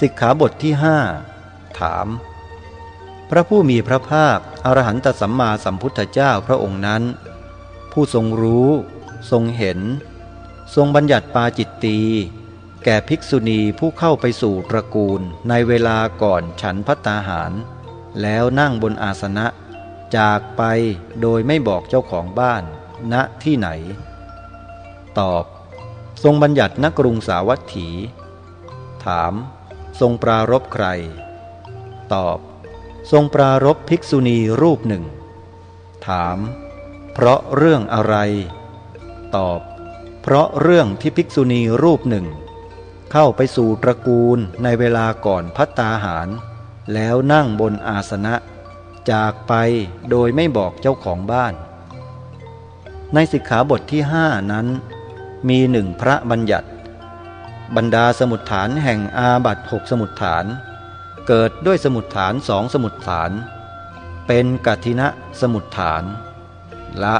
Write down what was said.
สิกขาบทที่ห้าถาม พระผู้มีพระภาคอรหันตสัมมาสัมพุทธเจ้าพระองค์นั้น ผู้ทรงรู้ ทรงเห็น ทรงบัญญัติปาจิตตี แก่ภิกษุณีผู้เข้าไปสู่ตระกูลในเวลาก่อนฉันพัตตาหาร แล้วนั่งบนอาสนะ จากไปโดยไม่บอกเจ้าของบ้าน ณที่ไหน ตอบ ทรงบัญญัติณกรุงสาวัตถี ถาม ทรงปรารบใคร ตอบ ทรงปรารบภิกษุณีรูปหนึ่ง ถาม เพราะเรื่องอะไร ตอบ เพราะเรื่องที่ภิกษุณีรูปหนึ่ง เข้าไปสู่ตระกูลในเวลาก่อนพัตตาหาร แล้วนั่งบนอาสนะ จากไปโดยไม่บอกเจ้าของบ้าน ในสิกขาบทที่ห้านั้น มีหนึ่งพระบัญญัติ บรรดาสมุดฐานแห่งอาบัตหกสมุดฐาน เกิดด้วยสมุดฐานสองสมุดฐาน เป็นกัทินะสมุดฐาน ละ